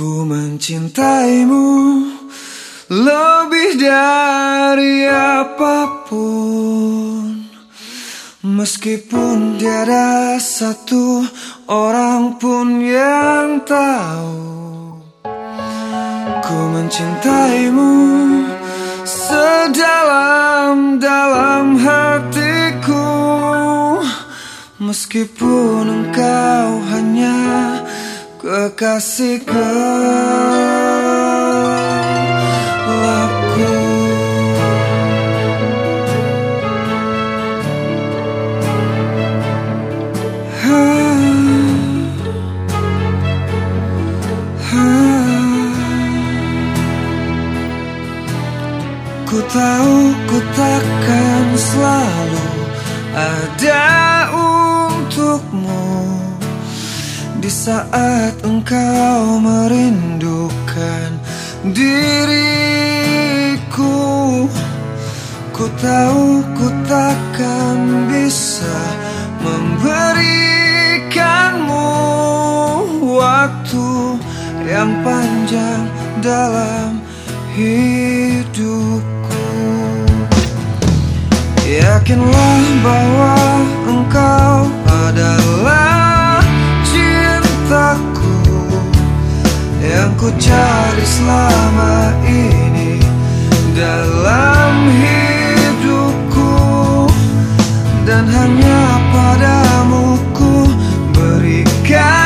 Ku mencintaimu lebih dari apa pun. Meskipun tiada satu orang pun yang tahu Ku mencintaimu sedalam-dalam hatiku. Meskipun engkau kekasih gelapku ha, ha. Ku tahu ku takkan selalu ada untukmu di saat engkau merindukan diriku Ku tahu ku takkan bisa memberikanmu waktu yang panjang dalam hidupku. Yakinlah bahwa yang ku cari selama ini dalam hidupku. Dan hanya padamu ku berikan